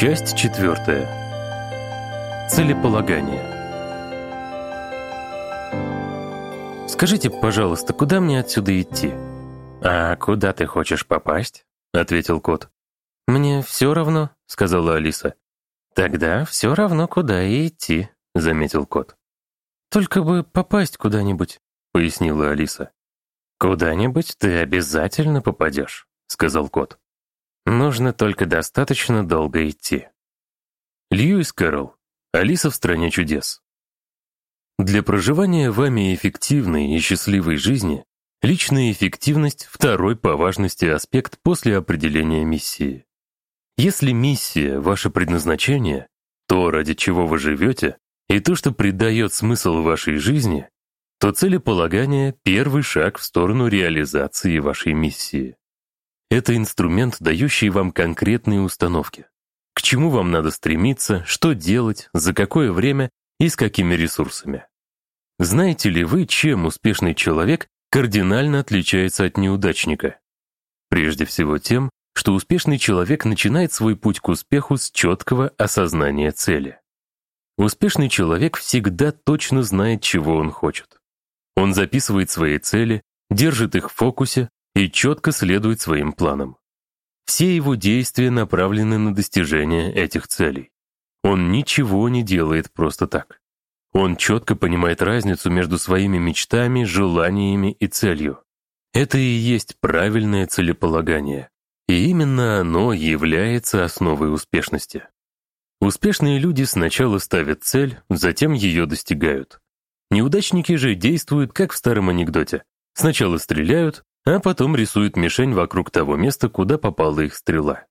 Часть четвертая. Целеполагание. «Скажите, пожалуйста, куда мне отсюда идти?» «А куда ты хочешь попасть?» — ответил кот. «Мне все равно», — сказала Алиса. «Тогда все равно, куда и идти», — заметил кот. «Только бы попасть куда-нибудь», — пояснила Алиса. «Куда-нибудь ты обязательно попадешь», — сказал кот. «Нужно только достаточно долго идти». Льюис Кэрролл. Алиса в стране чудес. Для проживания вами эффективной и счастливой жизни личная эффективность – второй по важности аспект после определения миссии. Если миссия – ваше предназначение, то, ради чего вы живете, и то, что придает смысл вашей жизни, то целеполагание — первый шаг в сторону реализации вашей миссии. Это инструмент, дающий вам конкретные установки. К чему вам надо стремиться, что делать, за какое время и с какими ресурсами. Знаете ли вы, чем успешный человек кардинально отличается от неудачника? Прежде всего тем, что успешный человек начинает свой путь к успеху с четкого осознания цели. Успешный человек всегда точно знает, чего он хочет. Он записывает свои цели, держит их в фокусе и четко следует своим планам. Все его действия направлены на достижение этих целей. Он ничего не делает просто так. Он четко понимает разницу между своими мечтами, желаниями и целью. Это и есть правильное целеполагание. И именно оно является основой успешности. Успешные люди сначала ставят цель, затем ее достигают. Неудачники же действуют, как в старом анекдоте. Сначала стреляют, а потом рисуют мишень вокруг того места, куда попала их стрела.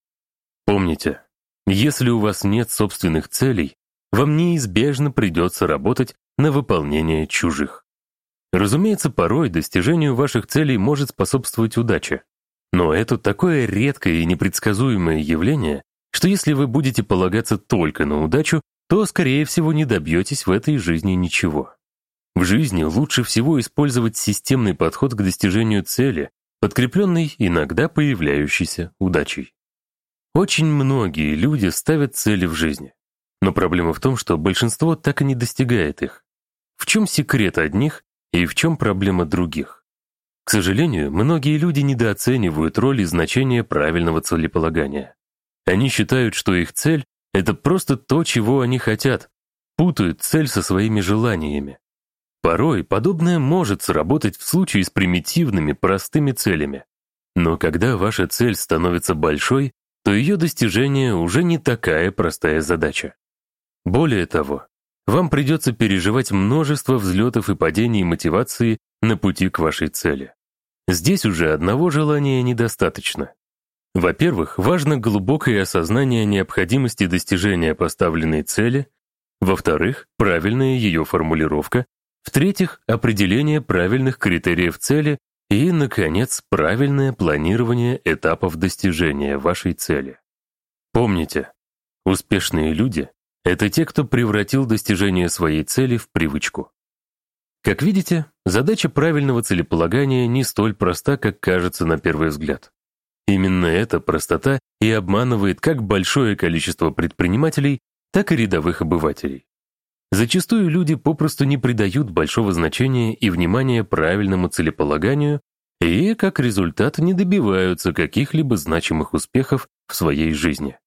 Помните, если у вас нет собственных целей, вам неизбежно придется работать на выполнение чужих. Разумеется, порой достижению ваших целей может способствовать удача. Но это такое редкое и непредсказуемое явление, что если вы будете полагаться только на удачу, то, скорее всего, не добьетесь в этой жизни ничего. В жизни лучше всего использовать системный подход к достижению цели, подкрепленный иногда появляющейся удачей. Очень многие люди ставят цели в жизни. Но проблема в том, что большинство так и не достигает их. В чем секрет одних и в чем проблема других? К сожалению, многие люди недооценивают роль и значение правильного целеполагания. Они считают, что их цель — это просто то, чего они хотят, путают цель со своими желаниями. Порой подобное может сработать в случае с примитивными, простыми целями. Но когда ваша цель становится большой, то ее достижение уже не такая простая задача. Более того, вам придется переживать множество взлетов и падений мотивации на пути к вашей цели. Здесь уже одного желания недостаточно. Во-первых, важно глубокое осознание необходимости достижения поставленной цели, во-вторых, правильная ее формулировка, в-третьих, определение правильных критериев цели и, наконец, правильное планирование этапов достижения вашей цели. Помните, успешные люди — это те, кто превратил достижение своей цели в привычку. Как видите, задача правильного целеполагания не столь проста, как кажется на первый взгляд. Именно эта простота и обманывает как большое количество предпринимателей, так и рядовых обывателей. Зачастую люди попросту не придают большого значения и внимания правильному целеполаганию и, как результат, не добиваются каких-либо значимых успехов в своей жизни.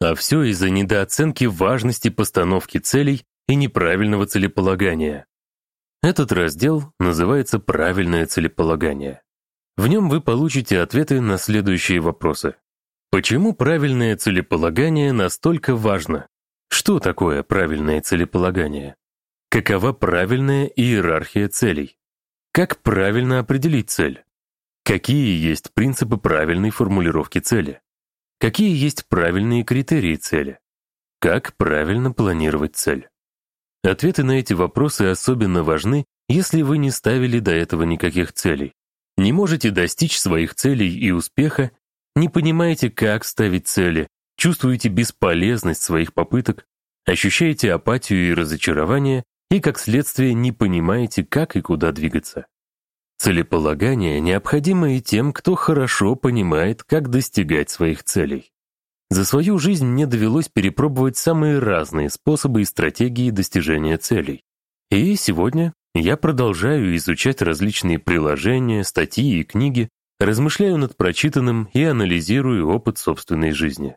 А все из-за недооценки важности постановки целей и неправильного целеполагания. Этот раздел называется «Правильное целеполагание». В нем вы получите ответы на следующие вопросы. Почему правильное целеполагание настолько важно? Что такое правильное целеполагание? Какова правильная иерархия целей? Как правильно определить цель? Какие есть принципы правильной формулировки цели? Какие есть правильные критерии цели? Как правильно планировать цель? Ответы на эти вопросы особенно важны, если вы не ставили до этого никаких целей. Не можете достичь своих целей и успеха, не понимаете, как ставить цели, чувствуете бесполезность своих попыток, ощущаете апатию и разочарование и, как следствие, не понимаете, как и куда двигаться. Целеполагание необходимо и тем, кто хорошо понимает, как достигать своих целей. За свою жизнь мне довелось перепробовать самые разные способы и стратегии достижения целей. И сегодня я продолжаю изучать различные приложения, статьи и книги, размышляю над прочитанным и анализирую опыт собственной жизни.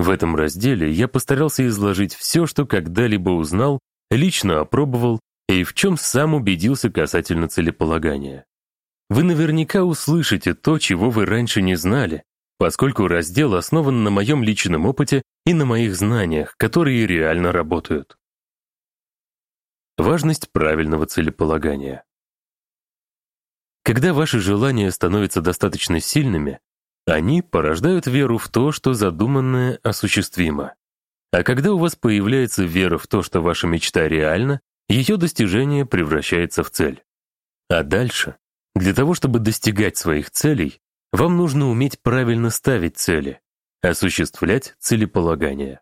В этом разделе я постарался изложить все, что когда-либо узнал, лично опробовал и в чем сам убедился касательно целеполагания. Вы наверняка услышите то, чего вы раньше не знали, поскольку раздел основан на моем личном опыте и на моих знаниях, которые реально работают. Важность правильного целеполагания. Когда ваши желания становятся достаточно сильными, они порождают веру в то, что задуманное осуществимо. А когда у вас появляется вера в то, что ваша мечта реальна, ее достижение превращается в цель. А дальше, для того, чтобы достигать своих целей, вам нужно уметь правильно ставить цели, осуществлять целеполагание.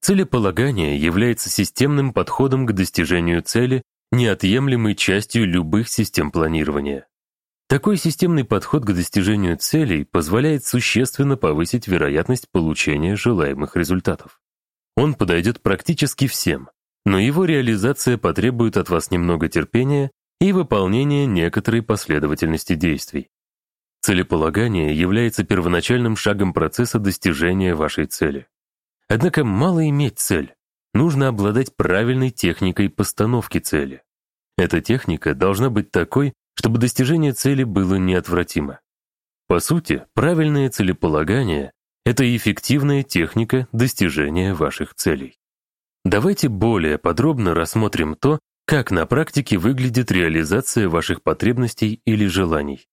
Целеполагание является системным подходом к достижению цели, неотъемлемой частью любых систем планирования. Такой системный подход к достижению целей позволяет существенно повысить вероятность получения желаемых результатов. Он подойдет практически всем, но его реализация потребует от вас немного терпения и выполнения некоторой последовательности действий. Целеполагание является первоначальным шагом процесса достижения вашей цели. Однако мало иметь цель. Нужно обладать правильной техникой постановки цели. Эта техника должна быть такой, чтобы достижение цели было неотвратимо. По сути, правильное целеполагание — это эффективная техника достижения ваших целей. Давайте более подробно рассмотрим то, как на практике выглядит реализация ваших потребностей или желаний.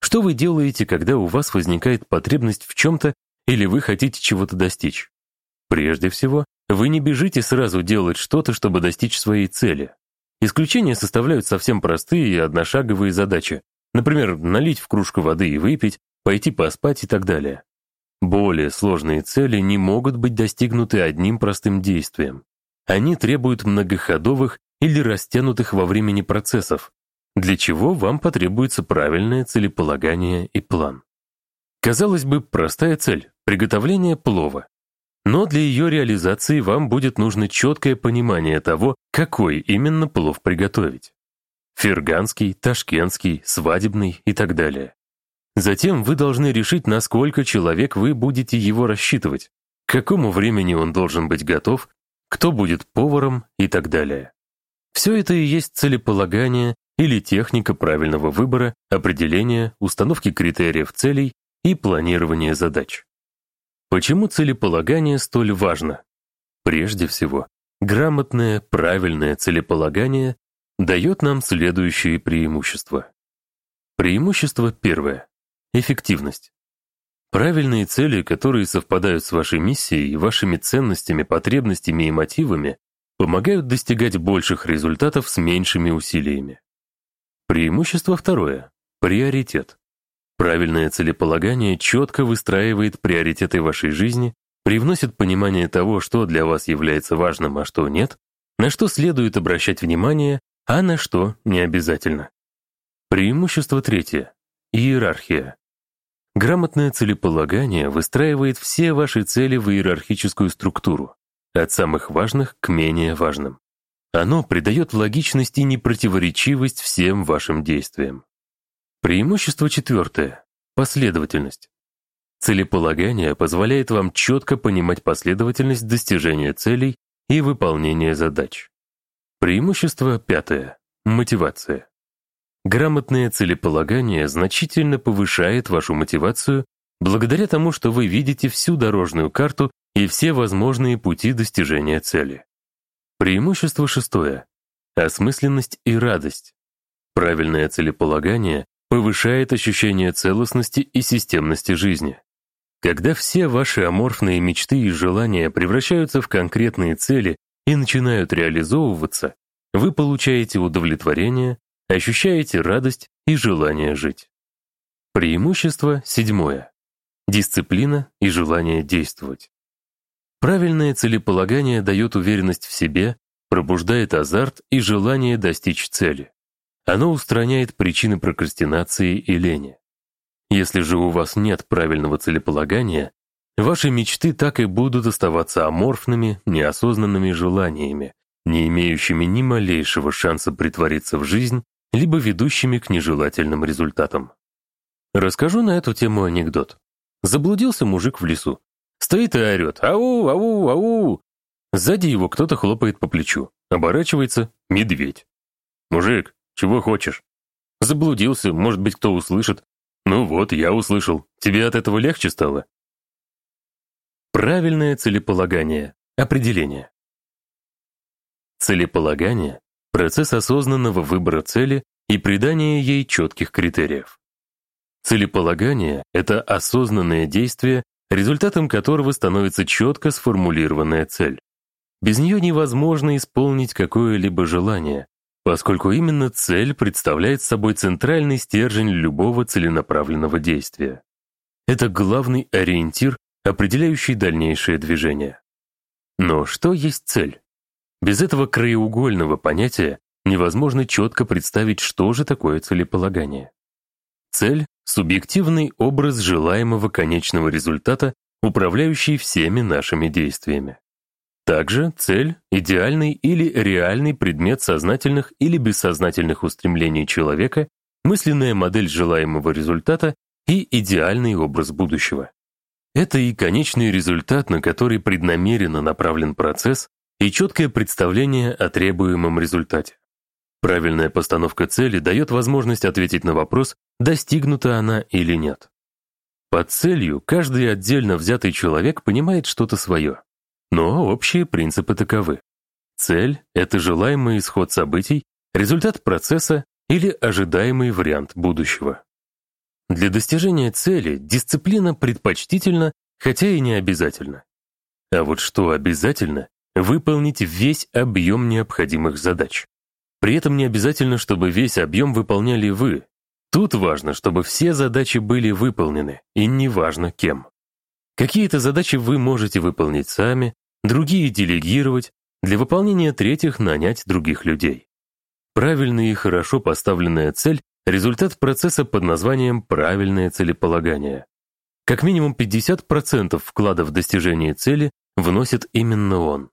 Что вы делаете, когда у вас возникает потребность в чем-то или вы хотите чего-то достичь? Прежде всего, вы не бежите сразу делать что-то, чтобы достичь своей цели. Исключения составляют совсем простые и одношаговые задачи. Например, налить в кружку воды и выпить, пойти поспать и так далее. Более сложные цели не могут быть достигнуты одним простым действием. Они требуют многоходовых или растянутых во времени процессов, для чего вам потребуется правильное целеполагание и план. Казалось бы, простая цель – приготовление плова. Но для ее реализации вам будет нужно четкое понимание того, какой именно плов приготовить. Ферганский, ташкентский, свадебный и так далее. Затем вы должны решить, на сколько человек вы будете его рассчитывать, к какому времени он должен быть готов, кто будет поваром и так далее. Все это и есть целеполагание или техника правильного выбора, определения, установки критериев целей и планирования задач. Почему целеполагание столь важно? Прежде всего, грамотное, правильное целеполагание дает нам следующие преимущества. Преимущество первое – эффективность. Правильные цели, которые совпадают с вашей миссией, вашими ценностями, потребностями и мотивами, помогают достигать больших результатов с меньшими усилиями. Преимущество второе – приоритет. Правильное целеполагание четко выстраивает приоритеты вашей жизни, привносит понимание того, что для вас является важным, а что нет, на что следует обращать внимание, а на что не обязательно. Преимущество третье – иерархия. Грамотное целеполагание выстраивает все ваши цели в иерархическую структуру, от самых важных к менее важным. Оно придает логичность и непротиворечивость всем вашим действиям. Преимущество четвертое – последовательность. Целеполагание позволяет вам четко понимать последовательность достижения целей и выполнения задач. Преимущество пятое – мотивация. Грамотное целеполагание значительно повышает вашу мотивацию благодаря тому, что вы видите всю дорожную карту и все возможные пути достижения цели. Преимущество шестое. Осмысленность и радость. Правильное целеполагание повышает ощущение целостности и системности жизни. Когда все ваши аморфные мечты и желания превращаются в конкретные цели и начинают реализовываться, вы получаете удовлетворение, ощущаете радость и желание жить. Преимущество седьмое. Дисциплина и желание действовать. Правильное целеполагание дает уверенность в себе, пробуждает азарт и желание достичь цели. Оно устраняет причины прокрастинации и лени. Если же у вас нет правильного целеполагания, ваши мечты так и будут оставаться аморфными, неосознанными желаниями, не имеющими ни малейшего шанса притвориться в жизнь, либо ведущими к нежелательным результатам. Расскажу на эту тему анекдот. Заблудился мужик в лесу. Стоит и орет «Ау, ау, ау!» Сзади его кто-то хлопает по плечу. Оборачивается медведь. «Мужик, чего хочешь?» Заблудился, может быть, кто услышит. Ну вот, я услышал. Тебе от этого легче стало? Правильное целеполагание. Определение. Целеполагание — процесс осознанного выбора цели и придания ей четких критериев. Целеполагание — это осознанное действие, результатом которого становится четко сформулированная цель. Без нее невозможно исполнить какое-либо желание, поскольку именно цель представляет собой центральный стержень любого целенаправленного действия. Это главный ориентир, определяющий дальнейшее движение. Но что есть цель? Без этого краеугольного понятия невозможно четко представить, что же такое целеполагание. Цель — субъективный образ желаемого конечного результата, управляющий всеми нашими действиями. Также цель — идеальный или реальный предмет сознательных или бессознательных устремлений человека, мысленная модель желаемого результата и идеальный образ будущего. Это и конечный результат, на который преднамеренно направлен процесс, и четкое представление о требуемом результате. Правильная постановка цели дает возможность ответить на вопрос, достигнута она или нет. Под целью каждый отдельно взятый человек понимает что-то свое. Но общие принципы таковы. Цель — это желаемый исход событий, результат процесса или ожидаемый вариант будущего. Для достижения цели дисциплина предпочтительна, хотя и не обязательна. А вот что обязательно — выполнить весь объем необходимых задач. При этом не обязательно, чтобы весь объем выполняли вы. Тут важно, чтобы все задачи были выполнены, и неважно кем. Какие-то задачи вы можете выполнить сами, другие делегировать, для выполнения третьих нанять других людей. Правильная и хорошо поставленная цель — результат процесса под названием «правильное целеполагание». Как минимум 50% вклада в достижение цели вносит именно он.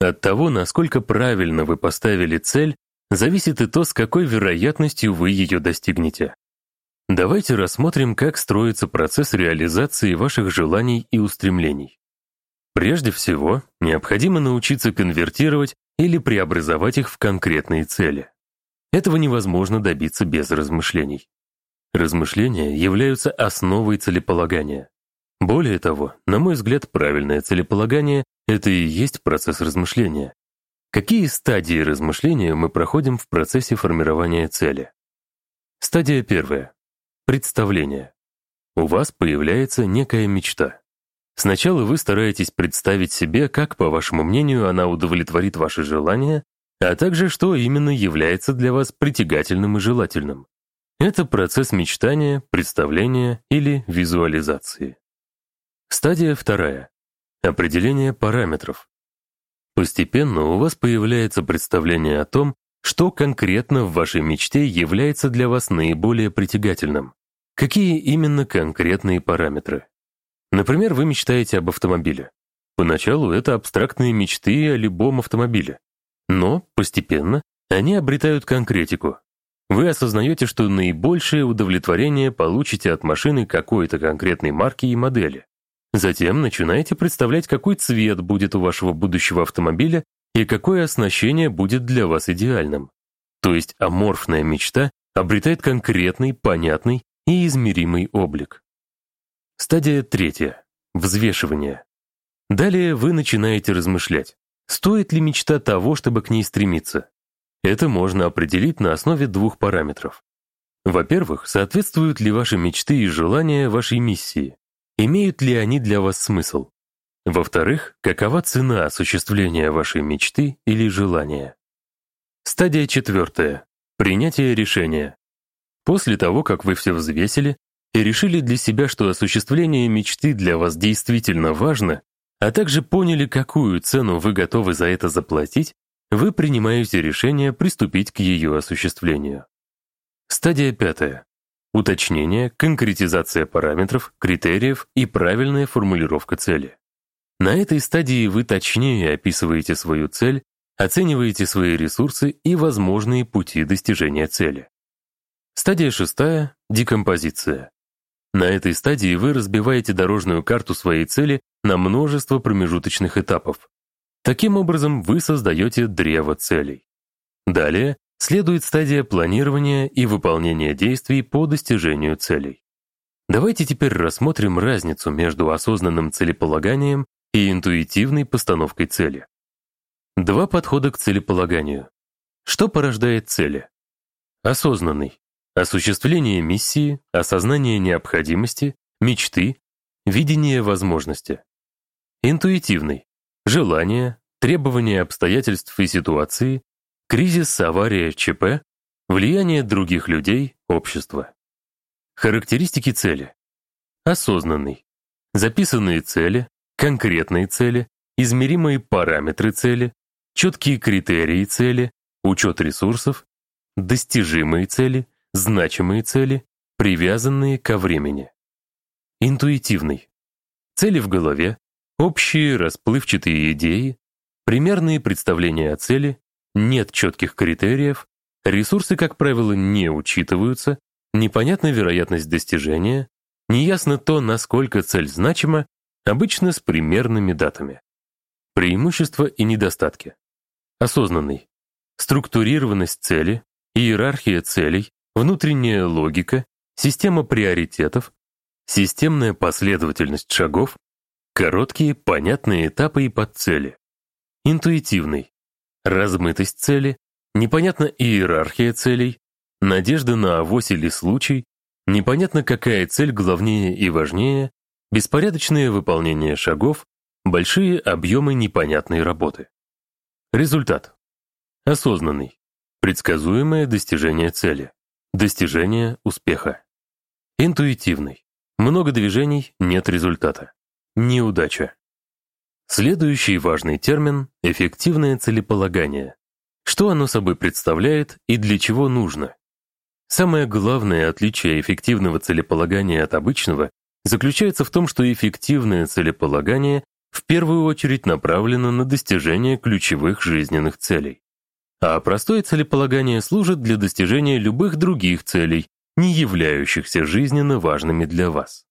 От того, насколько правильно вы поставили цель, зависит и то, с какой вероятностью вы ее достигнете. Давайте рассмотрим, как строится процесс реализации ваших желаний и устремлений. Прежде всего, необходимо научиться конвертировать или преобразовать их в конкретные цели. Этого невозможно добиться без размышлений. Размышления являются основой целеполагания. Более того, на мой взгляд, правильное целеполагание — это и есть процесс размышления. Какие стадии размышления мы проходим в процессе формирования цели? Стадия первая. Представление. У вас появляется некая мечта. Сначала вы стараетесь представить себе, как, по вашему мнению, она удовлетворит ваши желания, а также что именно является для вас притягательным и желательным. Это процесс мечтания, представления или визуализации. Стадия вторая. Определение параметров. Постепенно у вас появляется представление о том, что конкретно в вашей мечте является для вас наиболее притягательным? Какие именно конкретные параметры? Например, вы мечтаете об автомобиле. Поначалу это абстрактные мечты о любом автомобиле. Но постепенно они обретают конкретику. Вы осознаете, что наибольшее удовлетворение получите от машины какой-то конкретной марки и модели. Затем начинаете представлять, какой цвет будет у вашего будущего автомобиля и какое оснащение будет для вас идеальным. То есть аморфная мечта обретает конкретный, понятный и измеримый облик. Стадия третья. Взвешивание. Далее вы начинаете размышлять, стоит ли мечта того, чтобы к ней стремиться. Это можно определить на основе двух параметров. Во-первых, соответствуют ли ваши мечты и желания вашей миссии? Имеют ли они для вас смысл? Во-вторых, какова цена осуществления вашей мечты или желания? Стадия четвертая. Принятие решения. После того, как вы все взвесили и решили для себя, что осуществление мечты для вас действительно важно, а также поняли, какую цену вы готовы за это заплатить, вы принимаете решение приступить к ее осуществлению. Стадия пятая. уточнение, конкретизация параметров, критериев и правильная формулировка цели. На этой стадии вы точнее описываете свою цель, оцениваете свои ресурсы и возможные пути достижения цели. Стадия шестая — декомпозиция. На этой стадии вы разбиваете дорожную карту своей цели на множество промежуточных этапов. Таким образом, вы создаете древо целей. Далее следует стадия планирования и выполнения действий по достижению целей. Давайте теперь рассмотрим разницу между осознанным целеполаганием и интуитивной постановкой цели. Два подхода к целеполаганию. Что порождает цели? Осознанный. Осуществление миссии, осознание необходимости, мечты, видение возможности. Интуитивный. Желание, требования обстоятельств и ситуации, кризис, авария, ЧП, влияние других людей, общества. Характеристики цели. Осознанный. Записанные цели, конкретные цели, измеримые параметры цели, четкие критерии цели, учет ресурсов, достижимые цели, значимые цели, привязанные ко времени. Интуитивный. Цели в голове, общие расплывчатые идеи, примерные представления о цели, нет четких критериев, ресурсы, как правило, не учитываются, непонятна вероятность достижения, неясно то, насколько цель значима, обычно с примерными датами. Преимущества и недостатки. Осознанный. Структурированность цели, иерархия целей, внутренняя логика, система приоритетов, системная последовательность шагов, короткие, понятные этапы и подцели. Интуитивный. Размытость цели, непонятна иерархия целей, надежда на авось или случай, непонятно какая цель главнее и важнее, беспорядочное выполнение шагов, большие объемы непонятной работы. Результат. Осознанный. Предсказуемое достижение цели. Достижение успеха. Интуитивный. Много движений, нет результата. Неудача. Следующий важный термин – эффективное целеполагание. Что оно собой представляет и для чего нужно? Самое главное отличие эффективного целеполагания от обычного заключается в том, что эффективное целеполагание в первую очередь направлено на достижение ключевых жизненных целей а простое целеполагание служит для достижения любых других целей, не являющихся жизненно важными для вас.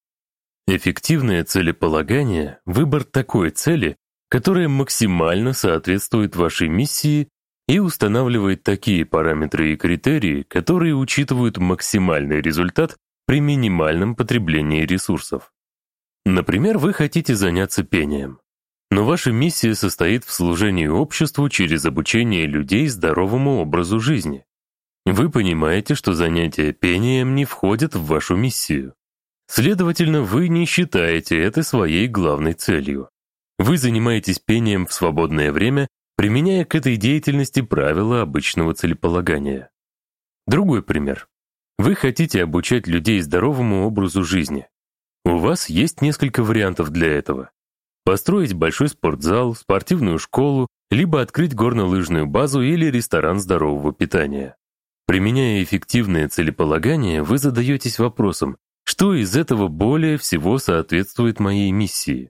Эффективное целеполагание — выбор такой цели, которая максимально соответствует вашей миссии и устанавливает такие параметры и критерии, которые учитывают максимальный результат при минимальном потреблении ресурсов. Например, вы хотите заняться пением. Но ваша миссия состоит в служении обществу через обучение людей здоровому образу жизни. Вы понимаете, что занятия пением не входят в вашу миссию. Следовательно, вы не считаете это своей главной целью. Вы занимаетесь пением в свободное время, применяя к этой деятельности правила обычного целеполагания. Другой пример. Вы хотите обучать людей здоровому образу жизни. У вас есть несколько вариантов для этого построить большой спортзал, спортивную школу, либо открыть горнолыжную базу или ресторан здорового питания. Применяя эффективное целеполагание, вы задаетесь вопросом, что из этого более всего соответствует моей миссии.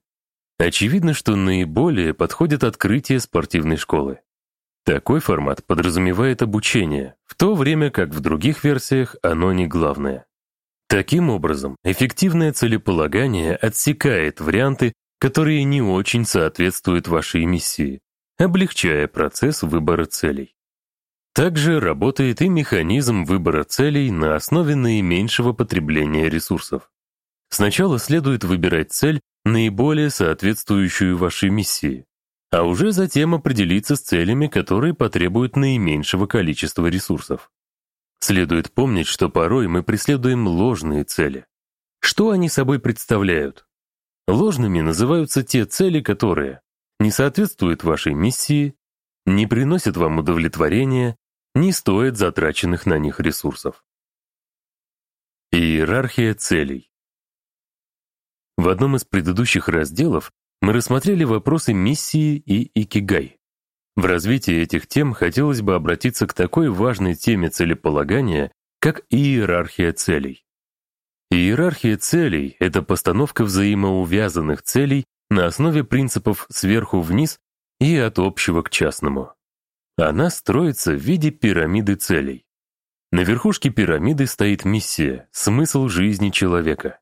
Очевидно, что наиболее подходит открытие спортивной школы. Такой формат подразумевает обучение, в то время как в других версиях оно не главное. Таким образом, эффективное целеполагание отсекает варианты, которые не очень соответствуют вашей миссии, облегчая процесс выбора целей. Также работает и механизм выбора целей на основе наименьшего потребления ресурсов. Сначала следует выбирать цель, наиболее соответствующую вашей миссии, а уже затем определиться с целями, которые потребуют наименьшего количества ресурсов. Следует помнить, что порой мы преследуем ложные цели. Что они собой представляют? Ложными называются те цели, которые не соответствуют вашей миссии, не приносят вам удовлетворения, не стоят затраченных на них ресурсов. Иерархия целей. В одном из предыдущих разделов мы рассмотрели вопросы миссии и икигай. В развитии этих тем хотелось бы обратиться к такой важной теме целеполагания, как иерархия целей. Иерархия целей — это постановка взаимоувязанных целей на основе принципов сверху вниз и от общего к частному. Она строится в виде пирамиды целей. На верхушке пирамиды стоит миссия, смысл жизни человека.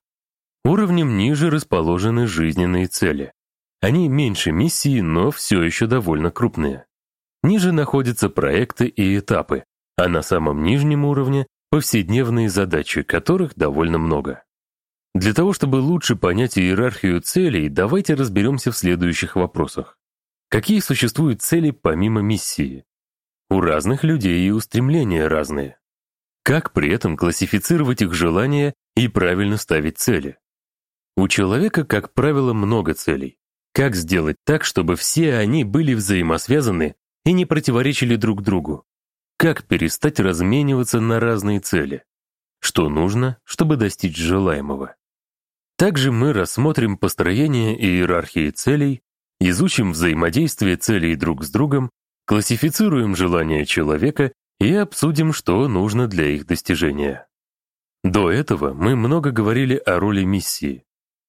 Уровнем ниже расположены жизненные цели. Они меньше миссии, но все еще довольно крупные. Ниже находятся проекты и этапы, а на самом нижнем уровне повседневные задачи, которых довольно много. Для того, чтобы лучше понять иерархию целей, давайте разберемся в следующих вопросах. Какие существуют цели помимо миссии? У разных людей и устремления разные. Как при этом классифицировать их желания и правильно ставить цели? У человека, как правило, много целей. Как сделать так, чтобы все они были взаимосвязаны и не противоречили друг другу? Как перестать размениваться на разные цели? Что нужно, чтобы достичь желаемого? Также мы рассмотрим построение иерархии целей, изучим взаимодействие целей друг с другом, классифицируем желания человека и обсудим, что нужно для их достижения. До этого мы много говорили о роли миссии.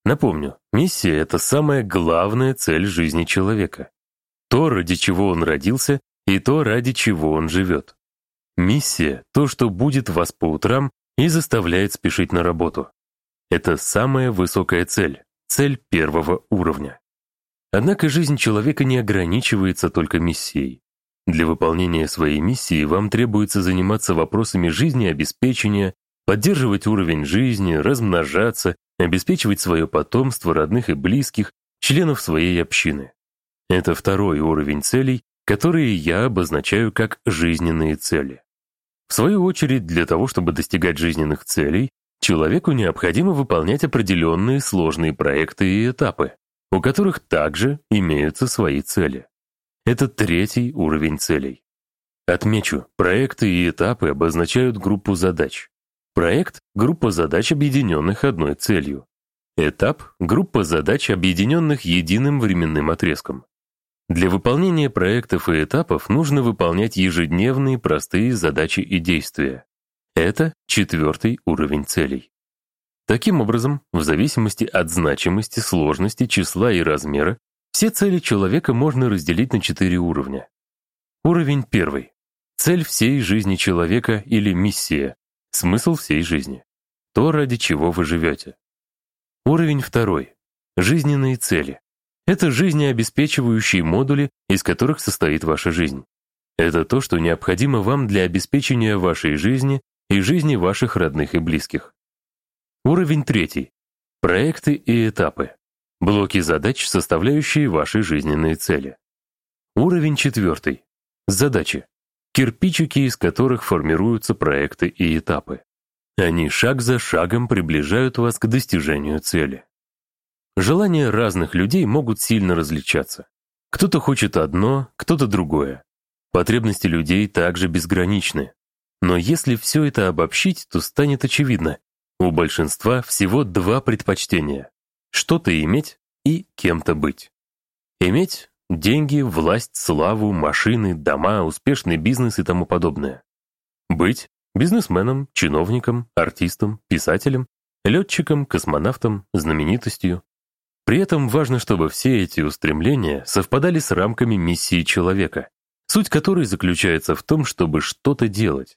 Напомню, миссия — это самая главная цель жизни человека. То, ради чего он родился, и то, ради чего он живет. Миссия — то, что будет вас по утрам и заставляет спешить на работу. Это самая высокая цель, цель первого уровня. Однако жизнь человека не ограничивается только миссией. Для выполнения своей миссии вам требуется заниматься вопросами жизнеобеспечения, поддерживать уровень жизни, размножаться, обеспечивать свое потомство родных и близких, членов своей общины. Это второй уровень целей, которые я обозначаю как жизненные цели. В свою очередь, для того, чтобы достигать жизненных целей, человеку необходимо выполнять определенные сложные проекты и этапы, у которых также имеются свои цели. Это третий уровень целей. Отмечу, проекты и этапы обозначают группу задач. Проект — группа задач, объединенных одной целью. Этап — группа задач, объединенных единым временным отрезком. Для выполнения проектов и этапов нужно выполнять ежедневные простые задачи и действия. Это четвертый уровень целей. Таким образом, в зависимости от значимости, сложности, числа и размера, все цели человека можно разделить на четыре уровня. Уровень первый. Цель всей жизни человека или миссия, смысл всей жизни. То, ради чего вы живете. Уровень второй. Жизненные цели. Это жизнеобеспечивающие модули, из которых состоит ваша жизнь. Это то, что необходимо вам для обеспечения вашей жизни и жизни ваших родных и близких. Уровень третий. Проекты и этапы. Блоки задач, составляющие ваши жизненные цели. Уровень четвертый. Задачи. Кирпичики, из которых формируются проекты и этапы. Они шаг за шагом приближают вас к достижению цели. Желания разных людей могут сильно различаться. Кто-то хочет одно, кто-то другое. Потребности людей также безграничны. Но если все это обобщить, то станет очевидно. У большинства всего два предпочтения. Что-то иметь и кем-то быть. Иметь – деньги, власть, славу, машины, дома, успешный бизнес и тому подобное. Быть – бизнесменом, чиновником, артистом, писателем, летчиком, космонавтом, знаменитостью, при этом важно, чтобы все эти устремления совпадали с рамками миссии человека, суть которой заключается в том, чтобы что-то делать.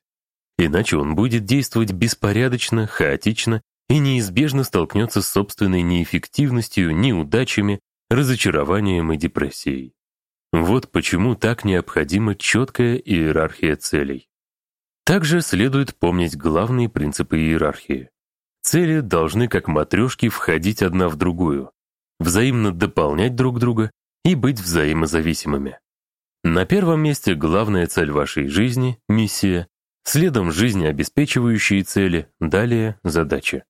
Иначе он будет действовать беспорядочно, хаотично и неизбежно столкнется с собственной неэффективностью, неудачами, разочарованием и депрессией. Вот почему так необходима четкая иерархия целей. Также следует помнить главные принципы иерархии. Цели должны как матрешки входить одна в другую, взаимно дополнять друг друга и быть взаимозависимыми. На первом месте главная цель вашей жизни — миссия, следом жизнеобеспечивающие цели, далее — задачи.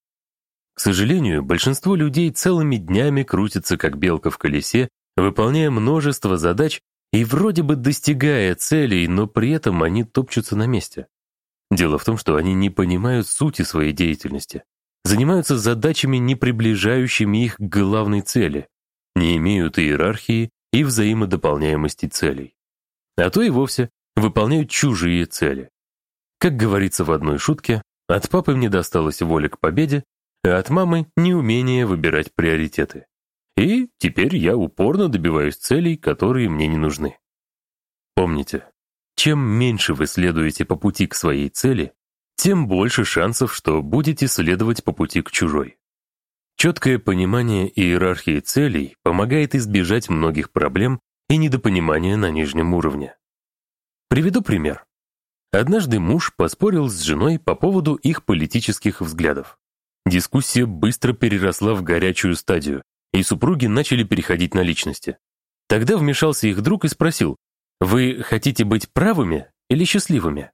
К сожалению, большинство людей целыми днями крутятся как белка в колесе, выполняя множество задач и вроде бы достигая целей, но при этом они топчутся на месте. Дело в том, что они не понимают сути своей деятельности занимаются задачами, не приближающими их к главной цели, не имеют иерархии и взаимодополняемости целей. А то и вовсе выполняют чужие цели. Как говорится в одной шутке, от папы мне досталась воля к победе, а от мамы неумение выбирать приоритеты. И теперь я упорно добиваюсь целей, которые мне не нужны. Помните, чем меньше вы следуете по пути к своей цели, тем больше шансов, что будете следовать по пути к чужой. Четкое понимание иерархии целей помогает избежать многих проблем и недопонимания на нижнем уровне. Приведу пример. Однажды муж поспорил с женой по поводу их политических взглядов. Дискуссия быстро переросла в горячую стадию, и супруги начали переходить на личности. Тогда вмешался их друг и спросил, «Вы хотите быть правыми или счастливыми?»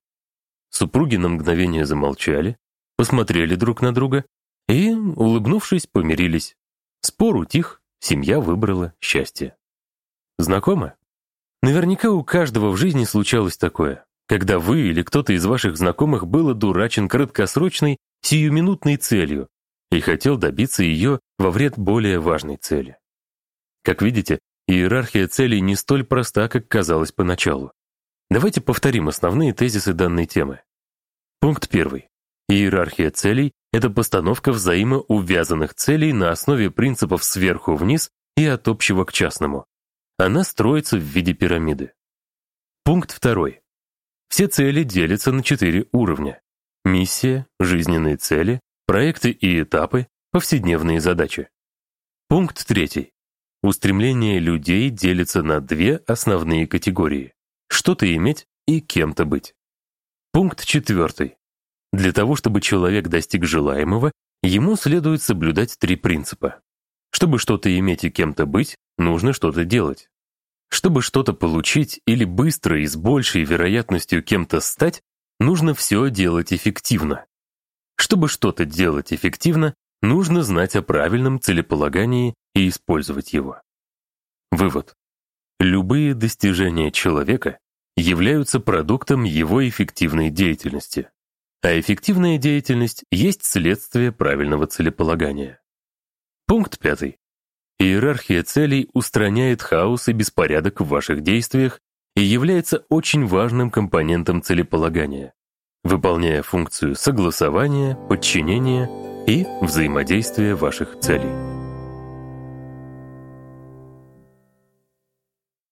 Супруги на мгновение замолчали, посмотрели друг на друга и, улыбнувшись, помирились. Спор утих, семья выбрала счастье. Знакомо? Наверняка у каждого в жизни случалось такое, когда вы или кто-то из ваших знакомых был одурачен краткосрочной, сиюминутной целью и хотел добиться ее во вред более важной цели. Как видите, иерархия целей не столь проста, как казалось поначалу. Давайте повторим основные тезисы данной темы. Пункт первый. Иерархия целей — это постановка взаимоувязанных целей на основе принципов сверху вниз и от общего к частному. Она строится в виде пирамиды. Пункт второй. Все цели делятся на четыре уровня. Миссия, жизненные цели, проекты и этапы, повседневные задачи. Пункт третий. Устремление людей делится на две основные категории – что-то иметь и кем-то быть. Пункт четвертый. Для того, чтобы человек достиг желаемого, ему следует соблюдать три принципа. Чтобы что-то иметь и кем-то быть, нужно что-то делать. Чтобы что-то получить или быстро и с большей вероятностью кем-то стать, нужно все делать эффективно. Чтобы что-то делать эффективно, нужно знать о правильном целеполагании и использовать его. Вывод. Любые достижения человека являются продуктом его эффективной деятельности. А эффективная деятельность есть следствие правильного целеполагания. Пункт пятый. Иерархия целей устраняет хаос и беспорядок в ваших действиях и является очень важным компонентом целеполагания, выполняя функцию согласования, подчинения и взаимодействия ваших целей.